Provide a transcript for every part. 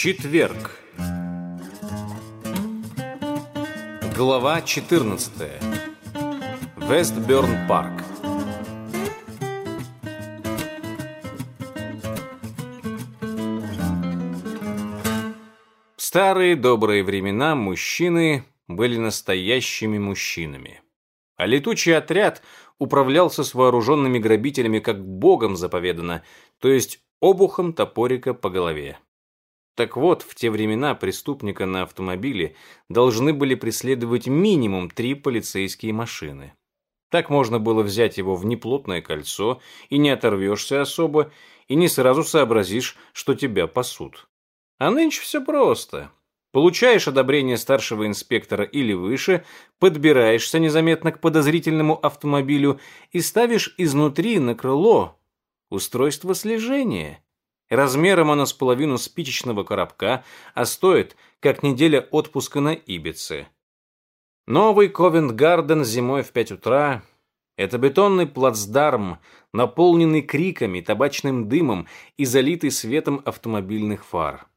Четверг. Глава 14. Вестберн парк. В старые добрые времена мужчины были настоящими мужчинами. А летучий отряд управлялся с вооруженными грабителями как богом заповедано, то есть обухом топорика по голове. Так вот, в те времена преступника на автомобиле должны были преследовать минимум три полицейские машины. Так можно было взять его в неплотное кольцо, и не оторвешься особо, и не сразу сообразишь, что тебя пасут. А нынче все просто. Получаешь одобрение старшего инспектора или выше, подбираешься незаметно к подозрительному автомобилю и ставишь изнутри на крыло устройство слежения. Размером оно с половину спичечного коробка, а стоит, как неделя отпуска на Ибице. Новый Ковент-Гарден зимой в пять утра – это бетонный плацдарм, наполненный криками, табачным дымом и залитый светом автомобильных фар.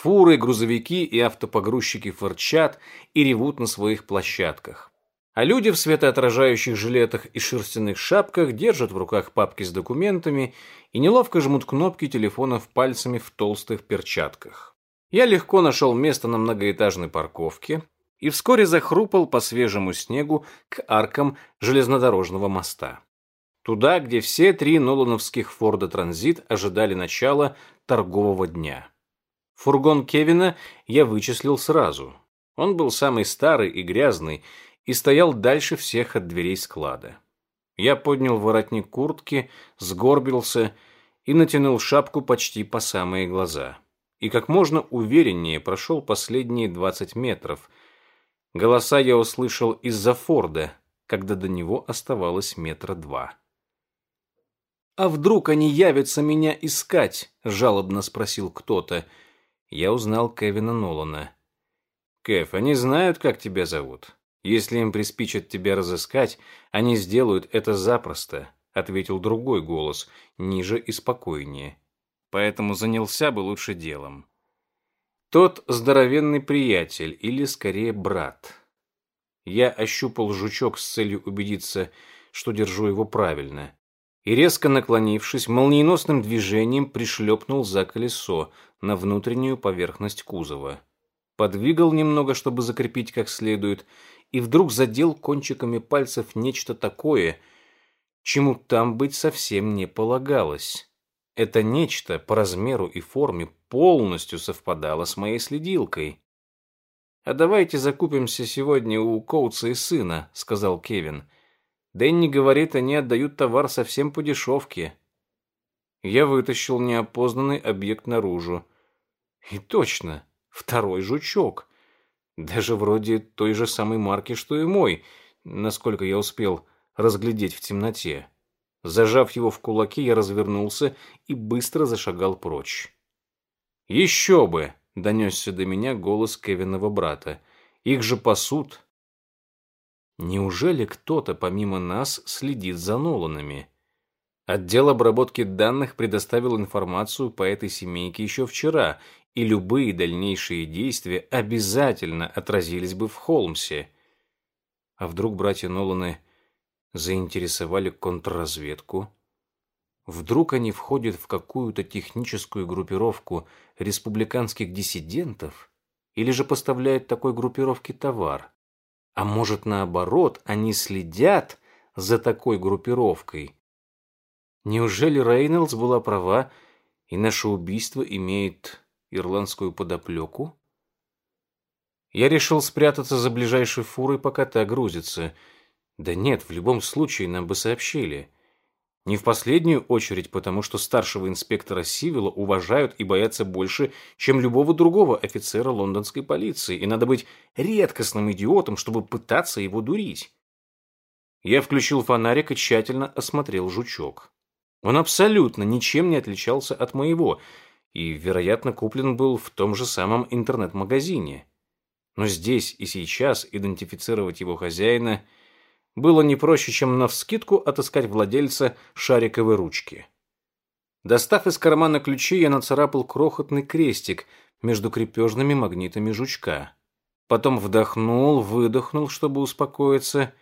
Фуры, грузовики и автопогрузчики фырчат и ревут на своих площадках а люди в светоотражающих жилетах и шерстяных шапках держат в руках папки с документами и неловко жмут кнопки телефонов пальцами в толстых перчатках. Я легко нашел место на многоэтажной парковке и вскоре захрупал по свежему снегу к аркам железнодорожного моста. Туда, где все три нолановских Форда Транзит ожидали начала торгового дня. Фургон Кевина я вычислил сразу. Он был самый старый и грязный, и стоял дальше всех от дверей склада. Я поднял воротник куртки, сгорбился и натянул шапку почти по самые глаза. И как можно увереннее прошел последние двадцать метров. Голоса я услышал из-за Форда, когда до него оставалось метра два. «А вдруг они явятся меня искать?» – жалобно спросил кто-то. Я узнал Кевина Нолана. «Кев, они знают, как тебя зовут?» Если им приспичат тебя разыскать, они сделают это запросто, ответил другой голос, ниже и спокойнее. Поэтому занялся бы лучше делом. Тот здоровенный приятель, или скорее брат. Я ощупал жучок с целью убедиться, что держу его правильно, и резко наклонившись, молниеносным движением пришлепнул за колесо на внутреннюю поверхность кузова. Подвигал немного, чтобы закрепить как следует, и вдруг задел кончиками пальцев нечто такое, чему там быть совсем не полагалось. Это нечто по размеру и форме полностью совпадало с моей следилкой. «А давайте закупимся сегодня у Коутса и сына», — сказал Кевин. «Дэнни говорит, они отдают товар совсем по дешевке». Я вытащил неопознанный объект наружу. И точно, второй жучок. Даже вроде той же самой марки, что и мой, насколько я успел разглядеть в темноте. Зажав его в кулаки, я развернулся и быстро зашагал прочь. «Еще бы!» — донесся до меня голос Кевинова брата. «Их же пасут!» Неужели кто-то помимо нас следит за Ноланами? Отдел обработки данных предоставил информацию по этой семейке еще вчера, и любые дальнейшие действия обязательно отразились бы в Холмсе. А вдруг братья Ноланы заинтересовали контрразведку? Вдруг они входят в какую-то техническую группировку республиканских диссидентов? Или же поставляют такой группировке товар? А может, наоборот, они следят за такой группировкой? Неужели Рейнольдс была права, и наше убийство имеет ирландскую подоплеку? Я решил спрятаться за ближайшей фурой, пока та грузится. Да нет, в любом случае нам бы сообщили. Не в последнюю очередь, потому что старшего инспектора Сивила уважают и боятся больше, чем любого другого офицера лондонской полиции, и надо быть редкостным идиотом, чтобы пытаться его дурить. Я включил фонарик и тщательно осмотрел жучок. Он абсолютно ничем не отличался от моего — и, вероятно, куплен был в том же самом интернет-магазине. Но здесь и сейчас идентифицировать его хозяина было не проще, чем навскидку отыскать владельца шариковой ручки. Достав из кармана ключи, я нацарапал крохотный крестик между крепежными магнитами жучка. Потом вдохнул, выдохнул, чтобы успокоиться,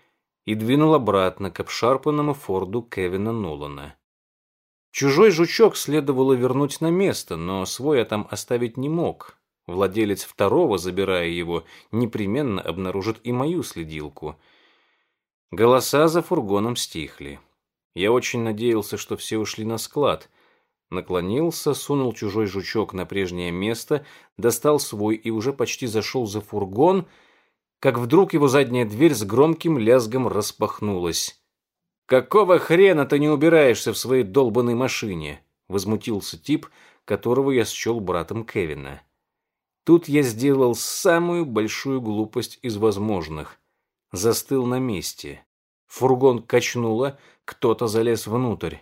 и двинул обратно к обшарпанному форду Кевина Нолана. Чужой жучок следовало вернуть на место, но свой я там оставить не мог. Владелец второго, забирая его, непременно обнаружит и мою следилку. Голоса за фургоном стихли. Я очень надеялся, что все ушли на склад. Наклонился, сунул чужой жучок на прежнее место, достал свой и уже почти зашел за фургон, как вдруг его задняя дверь с громким лязгом распахнулась. «Какого хрена ты не убираешься в своей долбанной машине?» — возмутился тип, которого я счел братом Кевина. Тут я сделал самую большую глупость из возможных. Застыл на месте. Фургон качнуло, кто-то залез внутрь.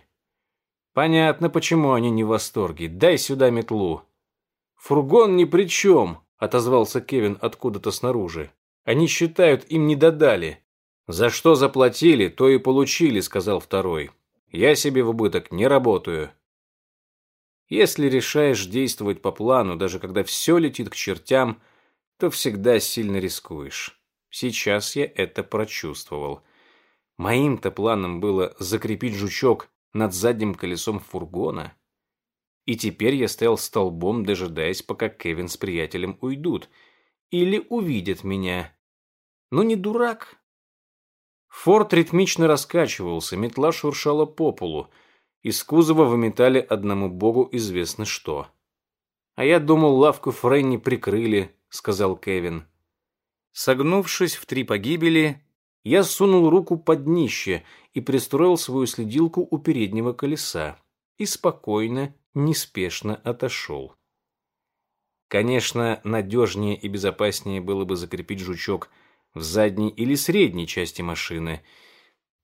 Понятно, почему они не в восторге. Дай сюда метлу. Фургон ни при чем, отозвался Кевин откуда-то снаружи. Они считают, им не додали. За что заплатили, то и получили, сказал второй. Я себе в убыток не работаю. Если решаешь действовать по плану, даже когда все летит к чертям, то всегда сильно рискуешь. Сейчас я это прочувствовал. Моим-то планом было закрепить жучок над задним колесом фургона. И теперь я стоял столбом, дожидаясь, пока Кевин с приятелем уйдут. Или увидят меня. Но не дурак. Форд ритмично раскачивался, метла шуршала по полу. Из кузова выметали одному богу известно что. «А я думал, лавку Фрэнни прикрыли», — сказал Кевин. Согнувшись в три погибели, я сунул руку под днище и пристроил свою следилку у переднего колеса и спокойно, неспешно отошел. Конечно, надежнее и безопаснее было бы закрепить жучок в задней или средней части машины,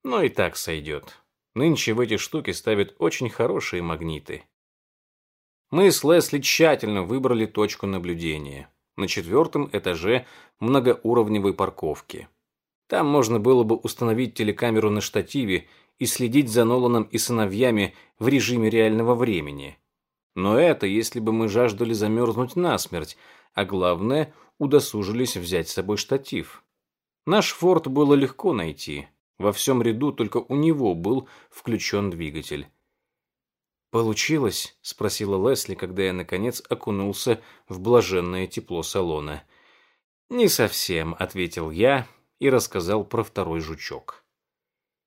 но и так сойдет. Нынче в эти штуки ставят очень хорошие магниты. Мы с Лесли тщательно выбрали точку наблюдения на четвертом этаже многоуровневой парковки. Там можно было бы установить телекамеру на штативе и следить за Ноланом и сыновьями в режиме реального времени. Но это если бы мы жаждали замерзнуть насмерть, а главное, удосужились взять с собой штатив. Наш форт было легко найти. Во всем ряду только у него был включен двигатель. «Получилось?» — спросила Лесли, когда я, наконец, окунулся в блаженное тепло салона. «Не совсем», — ответил я и рассказал про второй жучок.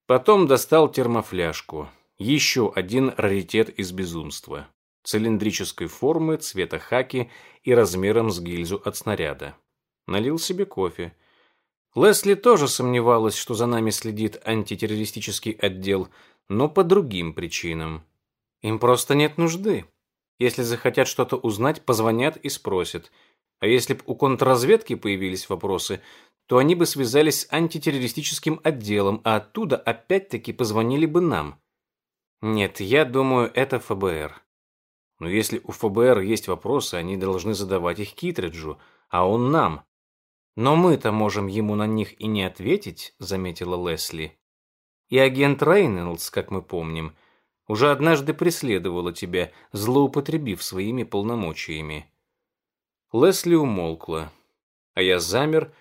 Потом достал термофляжку. Еще один раритет из безумства. Цилиндрической формы, цвета хаки и размером с гильзу от снаряда. Налил себе кофе. Лесли тоже сомневалась, что за нами следит антитеррористический отдел, но по другим причинам. Им просто нет нужды. Если захотят что-то узнать, позвонят и спросят. А если бы у контрразведки появились вопросы, то они бы связались с антитеррористическим отделом, а оттуда опять-таки позвонили бы нам. Нет, я думаю, это ФБР. Но если у ФБР есть вопросы, они должны задавать их Китриджу, а он нам. Но мы-то можем ему на них и не ответить, заметила Лесли. И агент Рейнольдс, как мы помним, уже однажды преследовала тебя, злоупотребив своими полномочиями. Лесли умолкла, а я замер,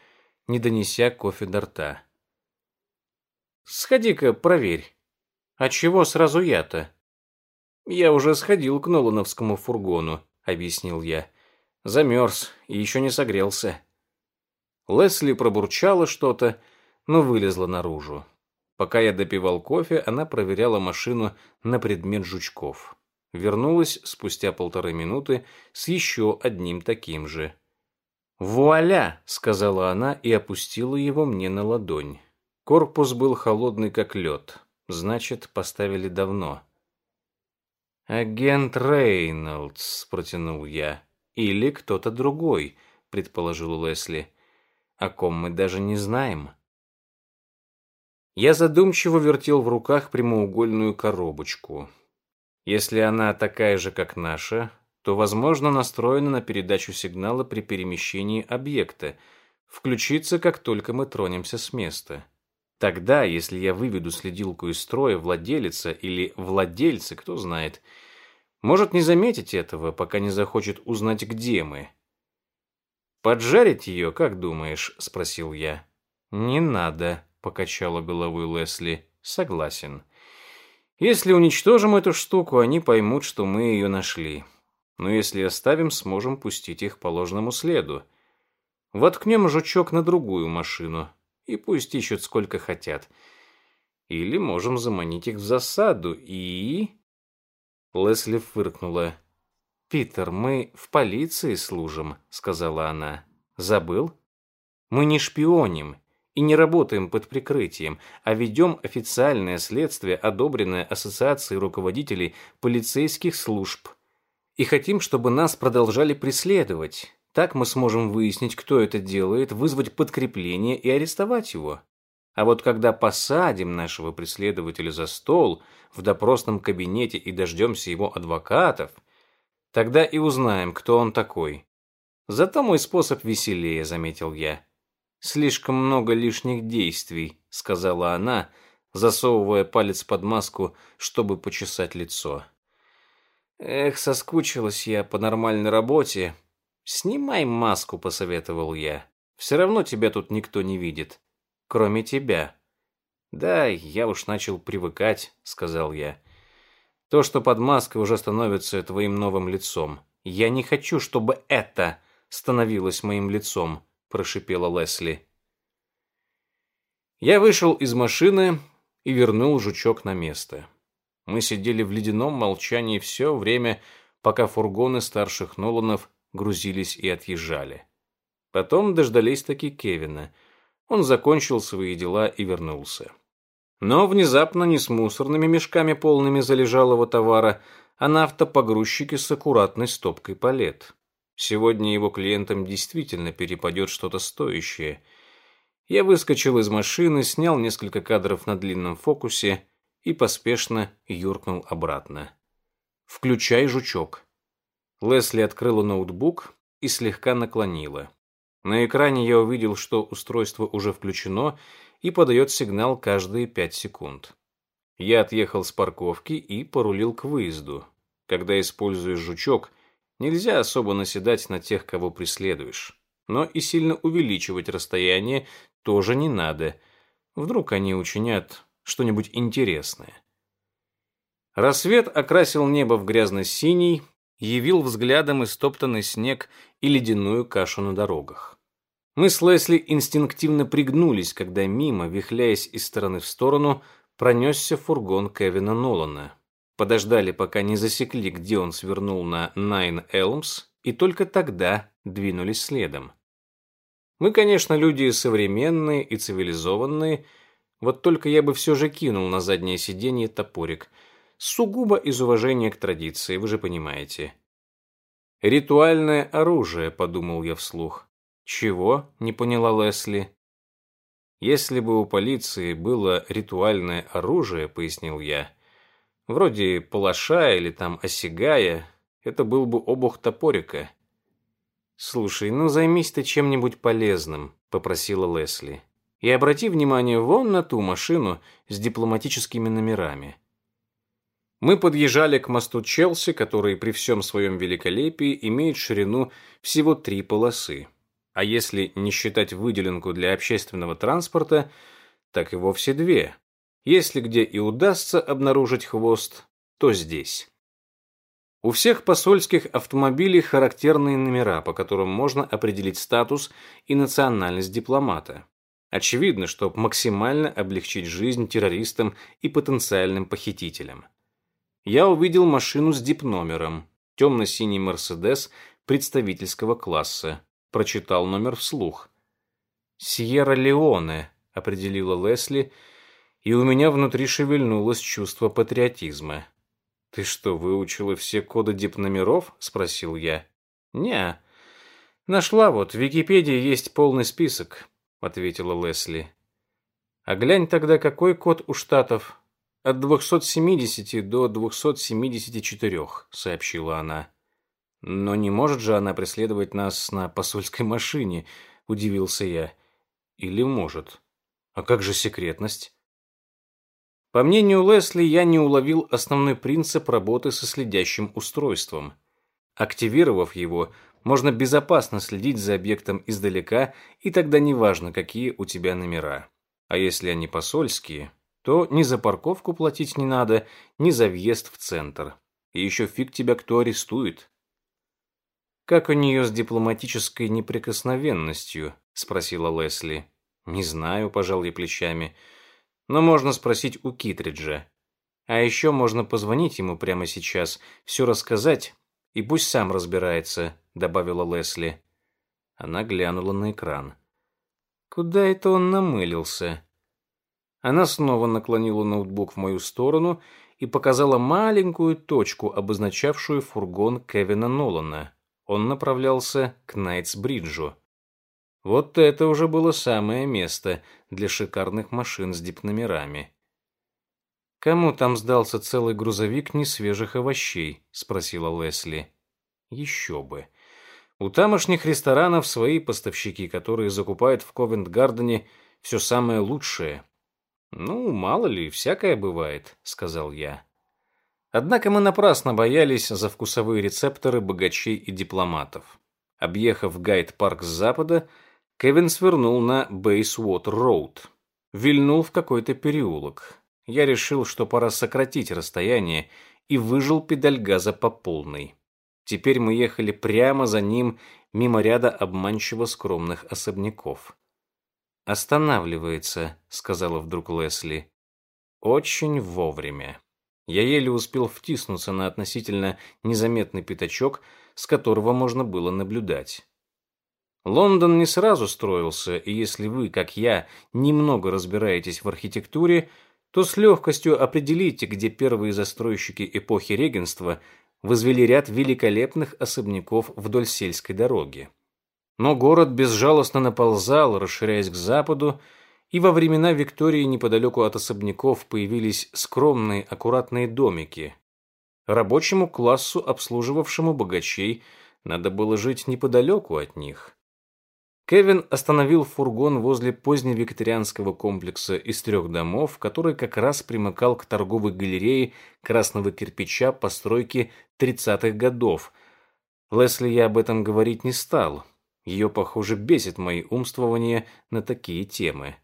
не донеся кофе до рта. «Сходи-ка, проверь. А чего сразу я-то?» «Я уже сходил к Нолановскому фургону», — объяснил я. «Замерз и еще не согрелся». Лесли пробурчала что-то, но вылезла наружу. Пока я допивал кофе, она проверяла машину на предмет жучков. Вернулась спустя полторы минуты с еще одним таким же. «Вуаля!» — сказала она и опустила его мне на ладонь. Корпус был холодный, как лед. Значит, поставили давно. «Агент Рейнольдс», — протянул я. «Или кто-то другой», — предположил Лесли о ком мы даже не знаем. Я задумчиво вертел в руках прямоугольную коробочку. Если она такая же, как наша, то, возможно, настроена на передачу сигнала при перемещении объекта, включится, как только мы тронемся с места. Тогда, если я выведу следилку из строя, владелица или владельцы, кто знает, Может не заметить этого, пока не захочет узнать, где мы. «Поджарить ее, как думаешь?» – спросил я. «Не надо», – покачала головой Лесли. «Согласен. Если уничтожим эту штуку, они поймут, что мы ее нашли. Но если оставим, сможем пустить их по ложному следу. Воткнем жучок на другую машину, и пусть ищут сколько хотят. Или можем заманить их в засаду и...» Лесли фыркнула. «Питер, мы в полиции служим», — сказала она. «Забыл? Мы не шпионим и не работаем под прикрытием, а ведем официальное следствие, одобренное Ассоциацией руководителей полицейских служб. И хотим, чтобы нас продолжали преследовать. Так мы сможем выяснить, кто это делает, вызвать подкрепление и арестовать его. А вот когда посадим нашего преследователя за стол в допросном кабинете и дождемся его адвокатов – Тогда и узнаем, кто он такой. Зато мой способ веселее, заметил я. Слишком много лишних действий, сказала она, засовывая палец под маску, чтобы почесать лицо. Эх, соскучилась я по нормальной работе. Снимай маску, посоветовал я. Все равно тебя тут никто не видит, кроме тебя. Да, я уж начал привыкать, сказал я. То, что под маской уже становится твоим новым лицом. Я не хочу, чтобы это становилось моим лицом, прошипела Лесли. Я вышел из машины и вернул жучок на место. Мы сидели в ледяном молчании все время, пока фургоны старших Ноланов грузились и отъезжали. Потом дождались таки Кевина. Он закончил свои дела и вернулся. Но внезапно не с мусорными мешками, полными залежалого товара, а на автопогрузчике с аккуратной стопкой палет. Сегодня его клиентам действительно перепадет что-то стоящее. Я выскочил из машины, снял несколько кадров на длинном фокусе и поспешно юркнул обратно. «Включай жучок». Лесли открыла ноутбук и слегка наклонила. На экране я увидел, что устройство уже включено, и подает сигнал каждые пять секунд. Я отъехал с парковки и порулил к выезду. Когда используешь жучок, нельзя особо наседать на тех, кого преследуешь. Но и сильно увеличивать расстояние тоже не надо. Вдруг они учинят что-нибудь интересное. Рассвет окрасил небо в грязно-синий, явил взглядом истоптанный снег и ледяную кашу на дорогах. Мы с Лесли инстинктивно пригнулись, когда мимо, вихляясь из стороны в сторону, пронесся фургон Кевина Нолана. Подождали, пока не засекли, где он свернул на Найн Элмс, и только тогда двинулись следом. Мы, конечно, люди современные и цивилизованные, вот только я бы все же кинул на заднее сиденье топорик, сугубо из уважения к традиции, вы же понимаете. «Ритуальное оружие», — подумал я вслух. «Чего?» – не поняла Лесли. «Если бы у полиции было ритуальное оружие», – пояснил я, – «вроде палаша или там осягая, это был бы обух топорика». «Слушай, ну займись ты чем-нибудь полезным», – попросила Лесли. «И обрати внимание вон на ту машину с дипломатическими номерами». Мы подъезжали к мосту Челси, который при всем своем великолепии имеет ширину всего три полосы а если не считать выделенку для общественного транспорта, так и вовсе две. Если где и удастся обнаружить хвост, то здесь. У всех посольских автомобилей характерные номера, по которым можно определить статус и национальность дипломата. Очевидно, чтобы максимально облегчить жизнь террористам и потенциальным похитителям. Я увидел машину с дипномером, темно-синий «Мерседес» представительского класса, прочитал номер вслух. «Сьерра-Леоне», — определила Лесли, и у меня внутри шевельнулось чувство патриотизма. «Ты что, выучила все коды дипномеров?» — спросил я. «Не, нашла вот, в Википедии есть полный список», — ответила Лесли. «А глянь тогда, какой код у штатов?» «От 270 до 274», — сообщила она. Но не может же она преследовать нас на посольской машине, удивился я. Или может? А как же секретность? По мнению Лесли, я не уловил основной принцип работы со следящим устройством. Активировав его, можно безопасно следить за объектом издалека, и тогда неважно, какие у тебя номера. А если они посольские, то ни за парковку платить не надо, ни за въезд в центр. И еще фиг тебя кто арестует. «Как у нее с дипломатической неприкосновенностью?» – спросила Лесли. «Не знаю», – пожал я плечами. «Но можно спросить у Китриджа. А еще можно позвонить ему прямо сейчас, все рассказать, и пусть сам разбирается», – добавила Лесли. Она глянула на экран. «Куда это он намылился?» Она снова наклонила ноутбук в мою сторону и показала маленькую точку, обозначавшую фургон Кевина Нолана он направлялся к Найтсбриджу. Вот это уже было самое место для шикарных машин с дипномерами. «Кому там сдался целый грузовик несвежих овощей?» – спросила Лесли. «Еще бы. У тамошних ресторанов свои поставщики, которые закупают в Ковент-Гардене все самое лучшее». «Ну, мало ли, всякое бывает», – сказал я. Однако мы напрасно боялись за вкусовые рецепторы богачей и дипломатов. Объехав Гайд-парк с запада, Кевин свернул на Бейсвотер-роуд. Вильнул в какой-то переулок. Я решил, что пора сократить расстояние, и выжил педаль газа по полной. Теперь мы ехали прямо за ним, мимо ряда обманчиво скромных особняков. «Останавливается», — сказала вдруг Лесли. «Очень вовремя» я еле успел втиснуться на относительно незаметный пятачок, с которого можно было наблюдать. Лондон не сразу строился, и если вы, как я, немного разбираетесь в архитектуре, то с легкостью определите, где первые застройщики эпохи регенства возвели ряд великолепных особняков вдоль сельской дороги. Но город безжалостно наползал, расширяясь к западу, и во времена Виктории неподалеку от особняков появились скромные аккуратные домики. Рабочему классу, обслуживавшему богачей, надо было жить неподалеку от них. Кевин остановил фургон возле поздневикторианского комплекса из трех домов, который как раз примыкал к торговой галерее красного кирпича постройки 30-х годов. Лесли я об этом говорить не стал. Ее, похоже, бесит мои умствования на такие темы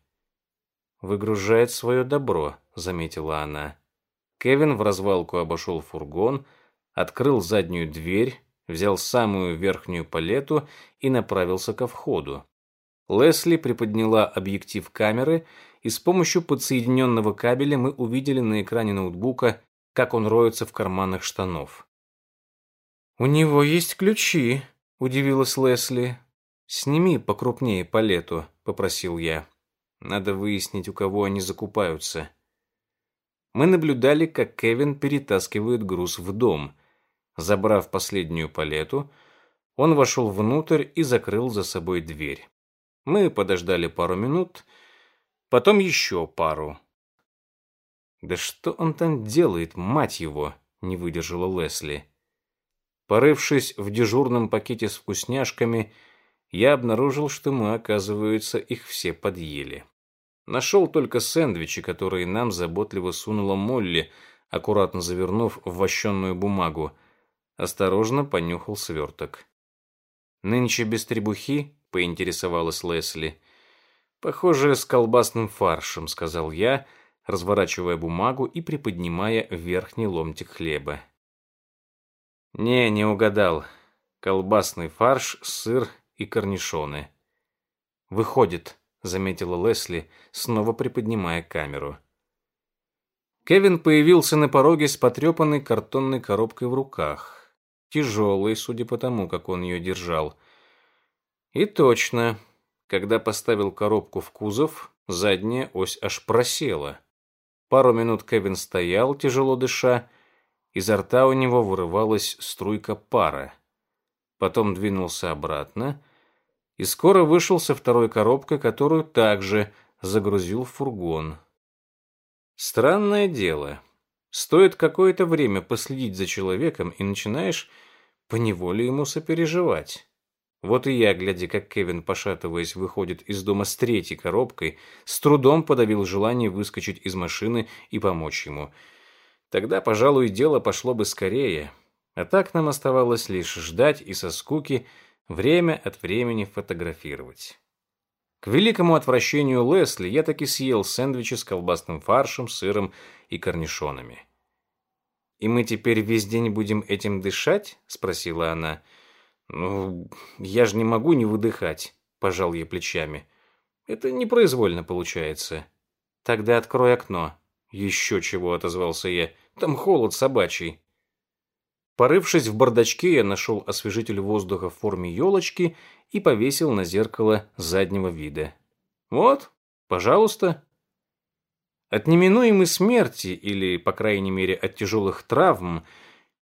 выгружает свое добро», — заметила она. Кевин в развалку обошел фургон, открыл заднюю дверь, взял самую верхнюю палету и направился ко входу. Лесли приподняла объектив камеры, и с помощью подсоединенного кабеля мы увидели на экране ноутбука, как он роется в карманах штанов. «У него есть ключи», — удивилась Лесли. «Сними покрупнее палету», — попросил я. Надо выяснить, у кого они закупаются. Мы наблюдали, как Кевин перетаскивает груз в дом. Забрав последнюю палету, он вошел внутрь и закрыл за собой дверь. Мы подождали пару минут, потом еще пару. «Да что он там делает, мать его?» — не выдержала Лесли. Порывшись в дежурном пакете с вкусняшками, я обнаружил, что мы, оказывается, их все подъели. Нашел только сэндвичи, которые нам заботливо сунула Молли, аккуратно завернув в вощенную бумагу. Осторожно понюхал сверток. «Нынче без требухи?» — поинтересовалась Лесли. «Похоже, с колбасным фаршем», — сказал я, разворачивая бумагу и приподнимая верхний ломтик хлеба. «Не, не угадал. Колбасный фарш, сыр и корнишоны». «Выходит», заметила Лесли, снова приподнимая камеру. Кевин появился на пороге с потрепанной картонной коробкой в руках. Тяжелой, судя по тому, как он ее держал. И точно, когда поставил коробку в кузов, задняя ось аж просела. Пару минут Кевин стоял, тяжело дыша, изо рта у него вырывалась струйка пара. Потом двинулся обратно — и скоро вышел со второй коробкой, которую также загрузил в фургон. Странное дело. Стоит какое-то время последить за человеком, и начинаешь поневоле ему сопереживать. Вот и я, глядя, как Кевин, пошатываясь, выходит из дома с третьей коробкой, с трудом подавил желание выскочить из машины и помочь ему. Тогда, пожалуй, дело пошло бы скорее. А так нам оставалось лишь ждать и со скуки время от времени фотографировать. К великому отвращению Лесли я таки съел сэндвичи с колбасным фаршем, сыром и корнишонами. «И мы теперь весь день будем этим дышать?» — спросила она. «Ну, я же не могу не выдыхать», — пожал я плечами. «Это непроизвольно получается». «Тогда открой окно». «Еще чего», — отозвался я. «Там холод собачий». Порывшись в бардачке, я нашел освежитель воздуха в форме елочки и повесил на зеркало заднего вида. «Вот, пожалуйста». От неминуемой смерти, или, по крайней мере, от тяжелых травм,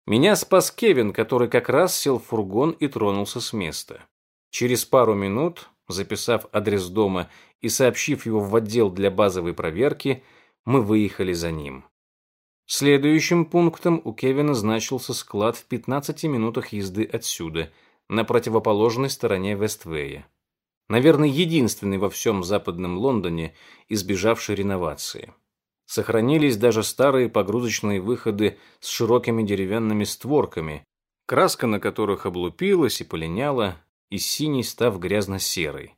меня спас Кевин, который как раз сел в фургон и тронулся с места. Через пару минут, записав адрес дома и сообщив его в отдел для базовой проверки, мы выехали за ним. Следующим пунктом у Кевина значился склад в 15 минутах езды отсюда, на противоположной стороне Вествея. Наверное, единственный во всем западном Лондоне, избежавший реновации. Сохранились даже старые погрузочные выходы с широкими деревянными створками, краска на которых облупилась и полиняла, и синий став грязно-серой.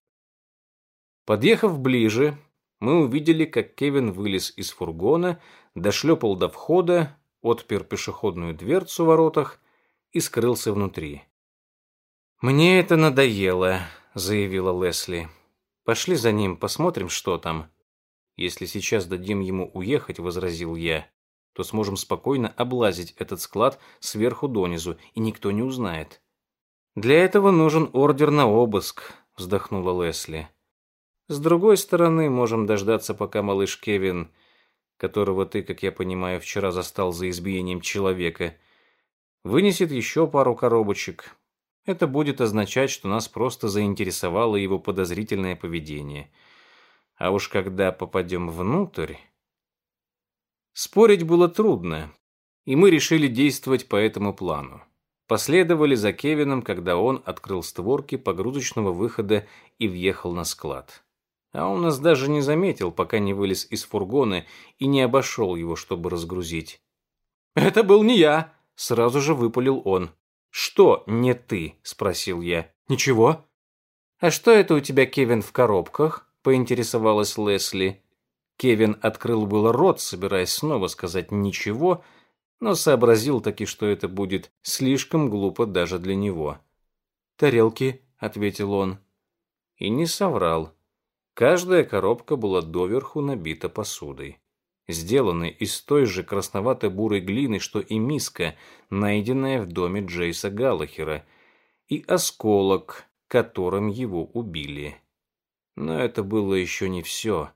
Подъехав ближе, мы увидели, как Кевин вылез из фургона, дошлепал до входа, отпер пешеходную дверцу в воротах и скрылся внутри. «Мне это надоело», — заявила Лесли. «Пошли за ним, посмотрим, что там». Если сейчас дадим ему уехать, возразил я, то сможем спокойно облазить этот склад сверху донизу, и никто не узнает. Для этого нужен ордер на обыск, вздохнула Лесли. С другой стороны, можем дождаться, пока малыш Кевин, которого ты, как я понимаю, вчера застал за избиением человека, вынесет еще пару коробочек. Это будет означать, что нас просто заинтересовало его подозрительное поведение. А уж когда попадем внутрь... Спорить было трудно, и мы решили действовать по этому плану. Последовали за Кевином, когда он открыл створки погрузочного выхода и въехал на склад. А он нас даже не заметил, пока не вылез из фургона и не обошел его, чтобы разгрузить. «Это был не я!» — сразу же выпалил он. «Что не ты?» — спросил я. «Ничего». «А что это у тебя, Кевин, в коробках?» поинтересовалась Лесли. Кевин открыл было рот, собираясь снова сказать «ничего», но сообразил таки, что это будет слишком глупо даже для него. «Тарелки», — ответил он. И не соврал. Каждая коробка была доверху набита посудой. Сделанной из той же красновато-бурой глины, что и миска, найденная в доме Джейса Галлахера, и осколок, которым его убили. Но это было еще не все.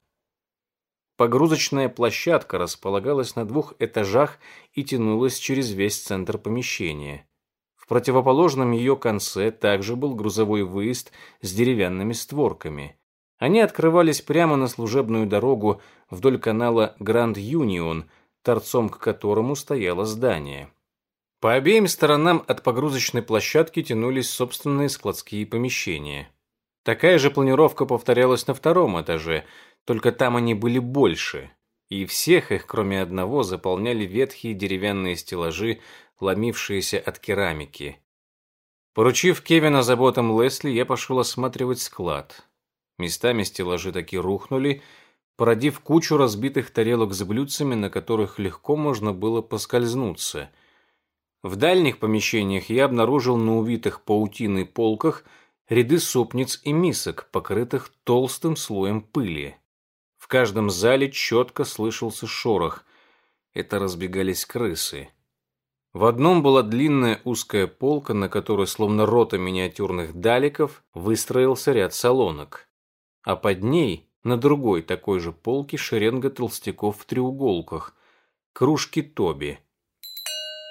Погрузочная площадка располагалась на двух этажах и тянулась через весь центр помещения. В противоположном ее конце также был грузовой выезд с деревянными створками. Они открывались прямо на служебную дорогу вдоль канала Гранд Юнион, торцом к которому стояло здание. По обеим сторонам от погрузочной площадки тянулись собственные складские помещения. Такая же планировка повторялась на втором этаже, только там они были больше, и всех их, кроме одного, заполняли ветхие деревянные стеллажи, ломившиеся от керамики. Поручив Кевина заботам Лесли, я пошел осматривать склад. Местами стеллажи таки рухнули, породив кучу разбитых тарелок с блюдцами, на которых легко можно было поскользнуться. В дальних помещениях я обнаружил на увитых паутиной полках – ряды супниц и мисок, покрытых толстым слоем пыли. В каждом зале четко слышался шорох. Это разбегались крысы. В одном была длинная узкая полка, на которой, словно рота миниатюрных даликов, выстроился ряд салонок. А под ней, на другой такой же полке, шеренга толстяков в треуголках. Кружки Тоби.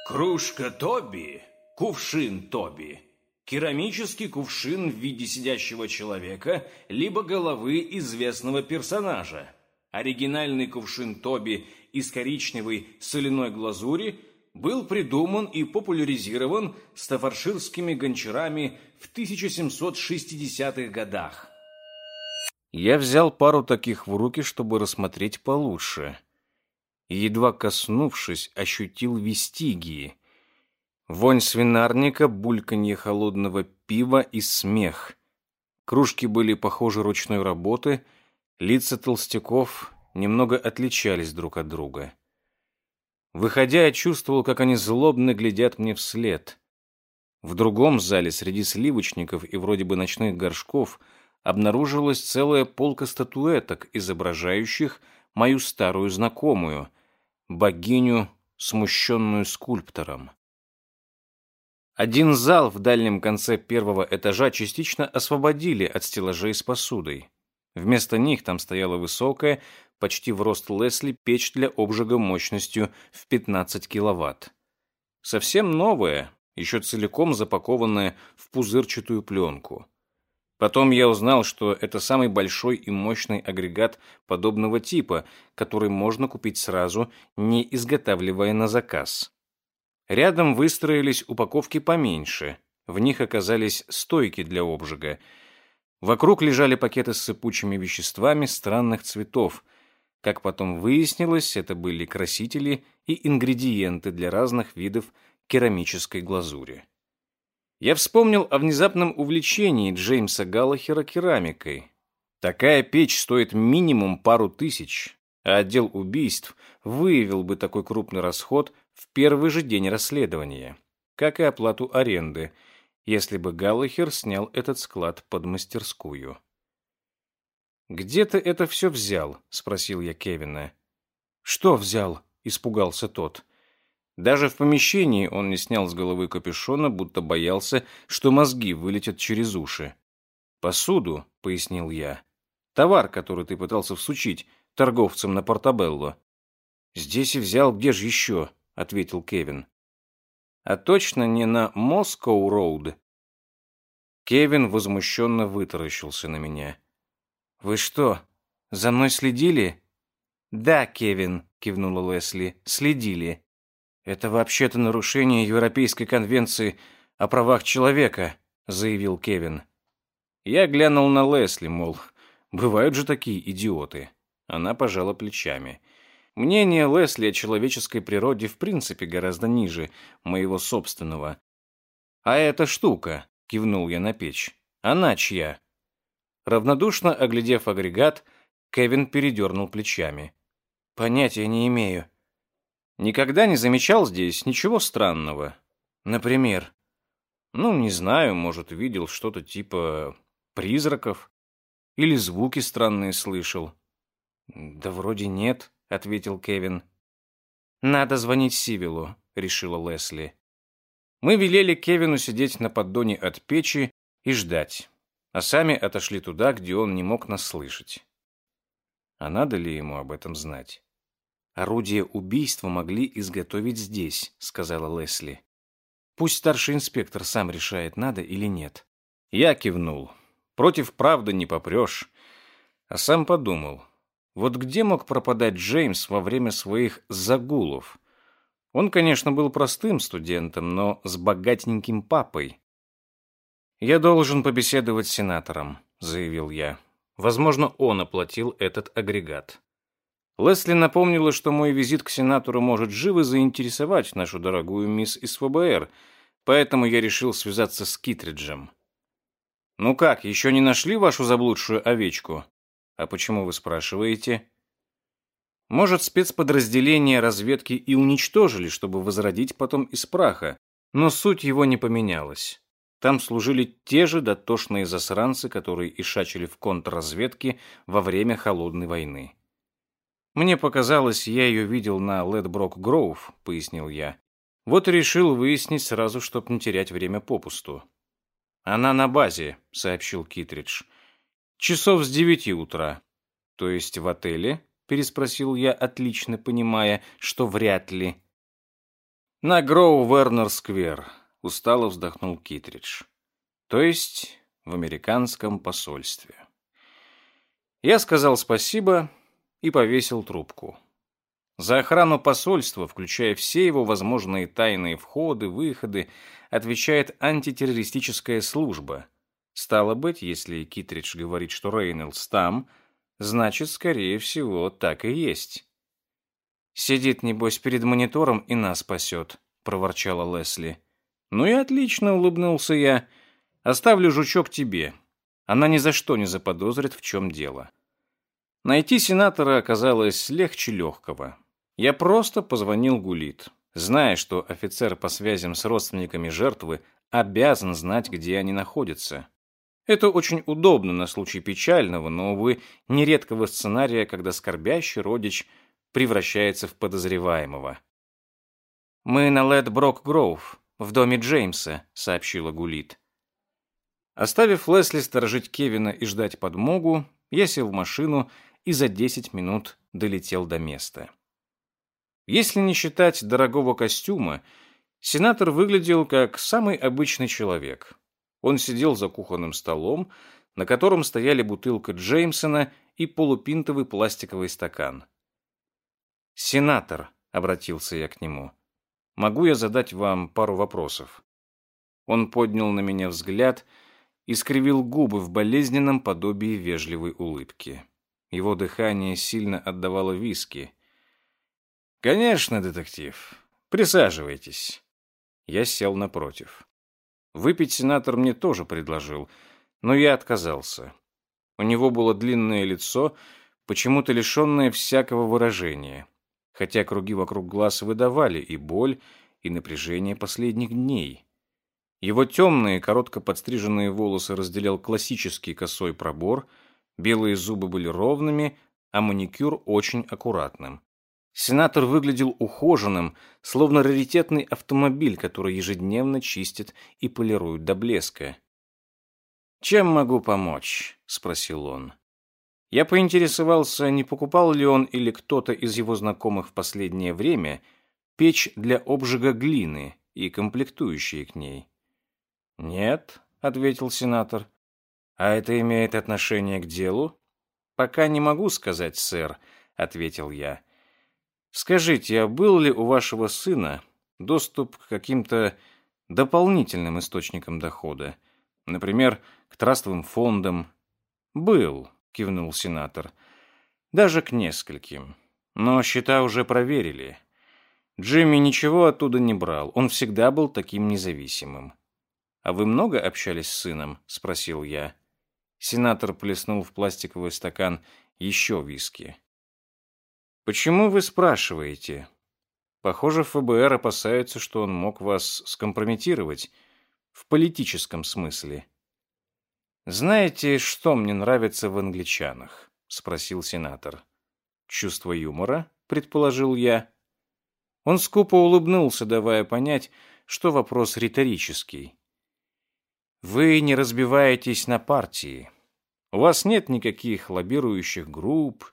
«Кружка Тоби, кувшин Тоби», керамический кувшин в виде сидящего человека, либо головы известного персонажа. Оригинальный кувшин Тоби из коричневой соляной глазури был придуман и популяризирован стаффордширскими гончарами в 1760-х годах. Я взял пару таких в руки, чтобы рассмотреть получше. И, едва коснувшись, ощутил вестигии. Вонь свинарника, бульканье холодного пива и смех. Кружки были похожи ручной работы, лица толстяков немного отличались друг от друга. Выходя, я чувствовал, как они злобно глядят мне вслед. В другом зале, среди сливочников и вроде бы ночных горшков, обнаружилась целая полка статуэток, изображающих мою старую знакомую, богиню, смущенную скульптором. Один зал в дальнем конце первого этажа частично освободили от стеллажей с посудой. Вместо них там стояла высокая, почти в рост Лесли, печь для обжига мощностью в 15 киловатт. Совсем новая, еще целиком запакованная в пузырчатую пленку. Потом я узнал, что это самый большой и мощный агрегат подобного типа, который можно купить сразу, не изготавливая на заказ. Рядом выстроились упаковки поменьше. В них оказались стойки для обжига – Вокруг лежали пакеты с сыпучими веществами странных цветов. Как потом выяснилось, это были красители и ингредиенты для разных видов керамической глазури. Я вспомнил о внезапном увлечении Джеймса Галлахера керамикой. Такая печь стоит минимум пару тысяч, а отдел убийств выявил бы такой крупный расход в первый же день расследования, как и оплату аренды – если бы Галлахер снял этот склад под мастерскую. «Где ты это все взял?» — спросил я Кевина. «Что взял?» — испугался тот. Даже в помещении он не снял с головы капюшона, будто боялся, что мозги вылетят через уши. «Посуду», — пояснил я. «Товар, который ты пытался всучить торговцам на Портабелло». «Здесь и взял, где же еще?» — ответил Кевин а точно не на Москоу-роуд. Кевин возмущенно вытаращился на меня. «Вы что, за мной следили?» «Да, Кевин», — кивнула Лесли, — «следили. Это вообще-то нарушение Европейской конвенции о правах человека», — заявил Кевин. Я глянул на Лесли, мол, бывают же такие идиоты. Она пожала плечами. Мнение Лесли о человеческой природе в принципе гораздо ниже моего собственного. «А эта штука», — кивнул я на печь, — «она чья?» Равнодушно оглядев агрегат, Кевин передернул плечами. «Понятия не имею. Никогда не замечал здесь ничего странного. Например, ну, не знаю, может, видел что-то типа призраков или звуки странные слышал. Да вроде нет. — ответил Кевин. «Надо звонить Сивилу», — решила Лесли. Мы велели Кевину сидеть на поддоне от печи и ждать, а сами отошли туда, где он не мог нас слышать. А надо ли ему об этом знать? «Орудие убийства могли изготовить здесь», — сказала Лесли. «Пусть старший инспектор сам решает, надо или нет». Я кивнул. Против правды не попрешь. А сам подумал, вот где мог пропадать Джеймс во время своих загулов? Он, конечно, был простым студентом, но с богатеньким папой. «Я должен побеседовать с сенатором», — заявил я. «Возможно, он оплатил этот агрегат». Лесли напомнила, что мой визит к сенатору может живо заинтересовать нашу дорогую мисс из ФБР, поэтому я решил связаться с Китриджем. «Ну как, еще не нашли вашу заблудшую овечку?» А почему вы спрашиваете? Может, спецподразделения разведки и уничтожили, чтобы возродить потом из праха, но суть его не поменялась. Там служили те же дотошные засранцы, которые и в контрразведке во время Холодной войны. «Мне показалось, я ее видел на Ледброк Гроув», — пояснил я. «Вот решил выяснить сразу, чтоб не терять время попусту». «Она на базе», — сообщил Китридж. Часов с девяти утра. То есть в отеле? Переспросил я, отлично понимая, что вряд ли. На Гроу Вернер Сквер. Устало вздохнул Китридж. То есть в американском посольстве. Я сказал спасибо и повесил трубку. За охрану посольства, включая все его возможные тайные входы, выходы, отвечает антитеррористическая служба. Стало быть, если Китридж говорит, что Рейнольдс там, значит, скорее всего, так и есть. «Сидит, небось, перед монитором и нас спасет», — проворчала Лесли. «Ну и отлично», — улыбнулся я. «Оставлю жучок тебе. Она ни за что не заподозрит, в чем дело». Найти сенатора оказалось легче легкого. Я просто позвонил Гулит, зная, что офицер по связям с родственниками жертвы обязан знать, где они находятся. Это очень удобно на случай печального, но, увы, нередкого сценария, когда скорбящий родич превращается в подозреваемого. «Мы на Ледброк Гроув, в доме Джеймса», — сообщила Гулит. Оставив Лесли сторожить Кевина и ждать подмогу, я сел в машину и за 10 минут долетел до места. Если не считать дорогого костюма, сенатор выглядел как самый обычный человек. Он сидел за кухонным столом, на котором стояли бутылка Джеймсона и полупинтовый пластиковый стакан. «Сенатор», — обратился я к нему, — «могу я задать вам пару вопросов?» Он поднял на меня взгляд и скривил губы в болезненном подобии вежливой улыбки. Его дыхание сильно отдавало виски. «Конечно, детектив. Присаживайтесь». Я сел напротив. Выпить сенатор мне тоже предложил, но я отказался. У него было длинное лицо, почему-то лишенное всякого выражения, хотя круги вокруг глаз выдавали и боль, и напряжение последних дней. Его темные, коротко подстриженные волосы разделял классический косой пробор, белые зубы были ровными, а маникюр очень аккуратным. Сенатор выглядел ухоженным, словно раритетный автомобиль, который ежедневно чистит и полирует до блеска. «Чем могу помочь?» — спросил он. Я поинтересовался, не покупал ли он или кто-то из его знакомых в последнее время печь для обжига глины и комплектующие к ней. «Нет», — ответил сенатор. «А это имеет отношение к делу?» «Пока не могу сказать, сэр», — ответил я. Скажите, а был ли у вашего сына доступ к каким-то дополнительным источникам дохода? Например, к трастовым фондам? Был, кивнул сенатор. Даже к нескольким. Но счета уже проверили. Джимми ничего оттуда не брал. Он всегда был таким независимым. А вы много общались с сыном? спросил я. Сенатор плеснул в пластиковый стакан еще виски. «Почему вы спрашиваете?» Похоже, ФБР опасается, что он мог вас скомпрометировать в политическом смысле. «Знаете, что мне нравится в англичанах?» — спросил сенатор. «Чувство юмора?» — предположил я. Он скупо улыбнулся, давая понять, что вопрос риторический. «Вы не разбиваетесь на партии. У вас нет никаких лоббирующих групп,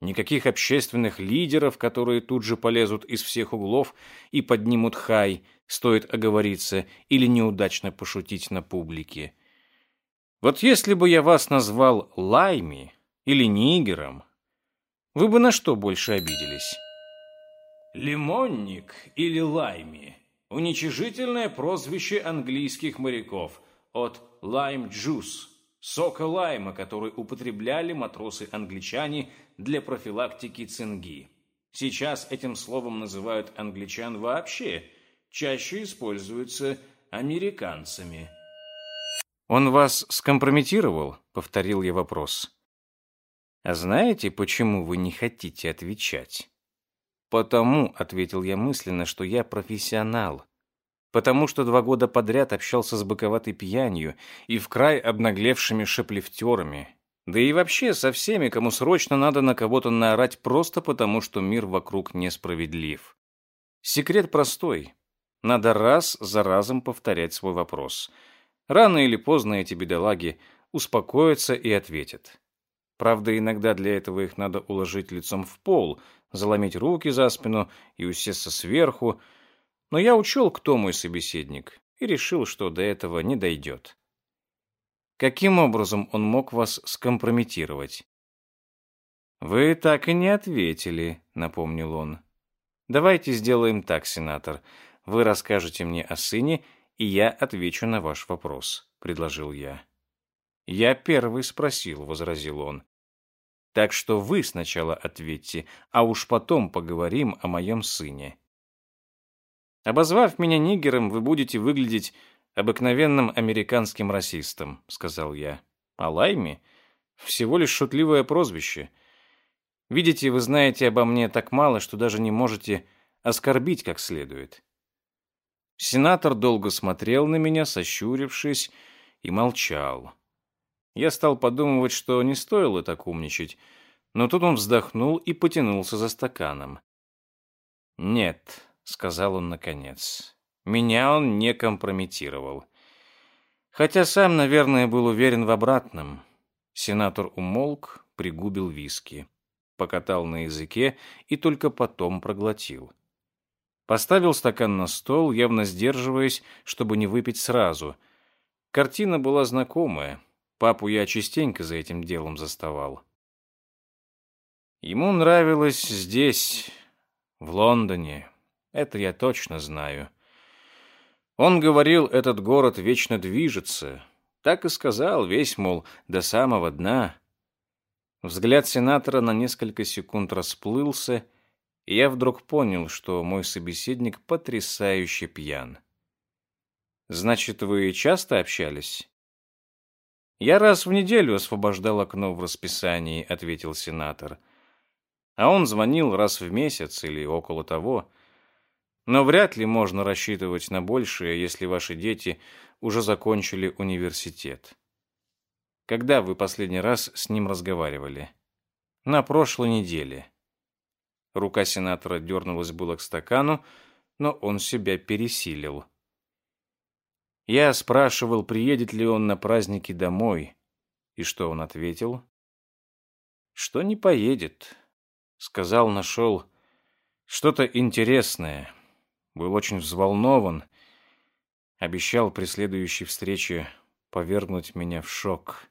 Никаких общественных лидеров, которые тут же полезут из всех углов и поднимут хай, стоит оговориться или неудачно пошутить на публике. Вот если бы я вас назвал Лайми или Нигером, вы бы на что больше обиделись? Лимонник или Лайми – уничижительное прозвище английских моряков от «lime juice» – сока лайма, который употребляли матросы-англичане для профилактики цинги. Сейчас этим словом называют англичан вообще, чаще используется американцами. «Он вас скомпрометировал?» — повторил я вопрос. «А знаете, почему вы не хотите отвечать?» «Потому», — ответил я мысленно, — «что я профессионал. Потому что два года подряд общался с боковатой пьянью и в край обнаглевшими шеплифтерами, да и вообще со всеми, кому срочно надо на кого-то наорать просто потому, что мир вокруг несправедлив. Секрет простой. Надо раз за разом повторять свой вопрос. Рано или поздно эти бедолаги успокоятся и ответят. Правда, иногда для этого их надо уложить лицом в пол, заломить руки за спину и усесться сверху. Но я учел, кто мой собеседник, и решил, что до этого не дойдет. Каким образом он мог вас скомпрометировать? Вы так и не ответили, напомнил он. Давайте сделаем так, сенатор. Вы расскажете мне о сыне, и я отвечу на ваш вопрос, предложил я. Я первый спросил, возразил он. Так что вы сначала ответьте, а уж потом поговорим о моем сыне. Обозвав меня нигером, вы будете выглядеть обыкновенным американским расистом, сказал я. А Лайми всего лишь шутливое прозвище. Видите, вы знаете обо мне так мало, что даже не можете оскорбить как следует. Сенатор долго смотрел на меня, сощурившись, и молчал. Я стал подумывать, что не стоило так умничать, но тут он вздохнул и потянулся за стаканом. «Нет», — сказал он наконец, — «меня он не компрометировал. Хотя сам, наверное, был уверен в обратном». Сенатор умолк, пригубил виски, покатал на языке и только потом проглотил. Поставил стакан на стол, явно сдерживаясь, чтобы не выпить сразу. Картина была знакомая. Папу я частенько за этим делом заставал. Ему нравилось здесь, в Лондоне. Это я точно знаю. Он говорил, этот город вечно движется. Так и сказал, весь, мол, до самого дна. Взгляд сенатора на несколько секунд расплылся, и я вдруг понял, что мой собеседник потрясающе пьян. «Значит, вы часто общались?» «Я раз в неделю освобождал окно в расписании», — ответил сенатор. «А он звонил раз в месяц или около того. Но вряд ли можно рассчитывать на большее, если ваши дети уже закончили университет». Когда вы последний раз с ним разговаривали? На прошлой неделе. Рука сенатора дернулась было к стакану, но он себя пересилил. Я спрашивал, приедет ли он на праздники домой, и что он ответил? Что не поедет. Сказал, нашел что-то интересное. Был очень взволнован. Обещал при следующей встрече повергнуть меня в шок.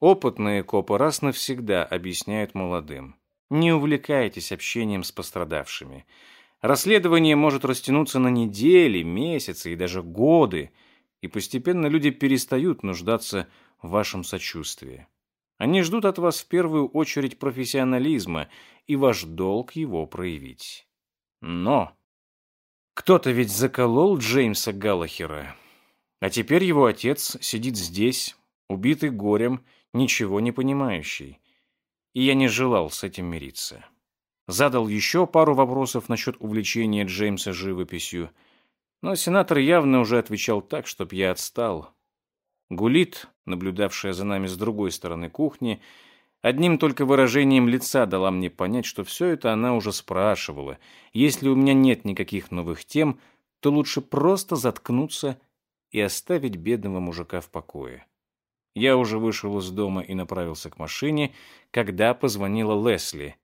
Опытные копы раз навсегда объясняют молодым. Не увлекайтесь общением с пострадавшими. Расследование может растянуться на недели, месяцы и даже годы, и постепенно люди перестают нуждаться в вашем сочувствии. Они ждут от вас в первую очередь профессионализма, и ваш долг его проявить. Но кто-то ведь заколол Джеймса Галлахера, а теперь его отец сидит здесь, убитый горем, ничего не понимающий. И я не желал с этим мириться. Задал еще пару вопросов насчет увлечения Джеймса живописью, но сенатор явно уже отвечал так, чтоб я отстал. Гулит, наблюдавшая за нами с другой стороны кухни, одним только выражением лица дала мне понять, что все это она уже спрашивала. Если у меня нет никаких новых тем, то лучше просто заткнуться и оставить бедного мужика в покое. Я уже вышел из дома и направился к машине, когда позвонила Лесли.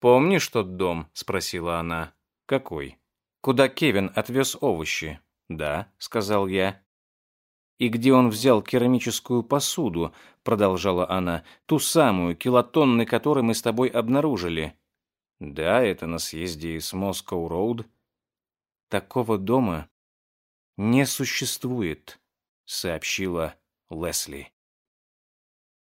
«Помнишь тот дом?» — спросила она. «Какой?» «Куда Кевин отвез овощи?» «Да», — сказал я. «И где он взял керамическую посуду?» — продолжала она. «Ту самую, килотонны которой мы с тобой обнаружили». «Да, это на съезде из Москоу-Роуд». «Такого дома не существует», — сообщила Лесли.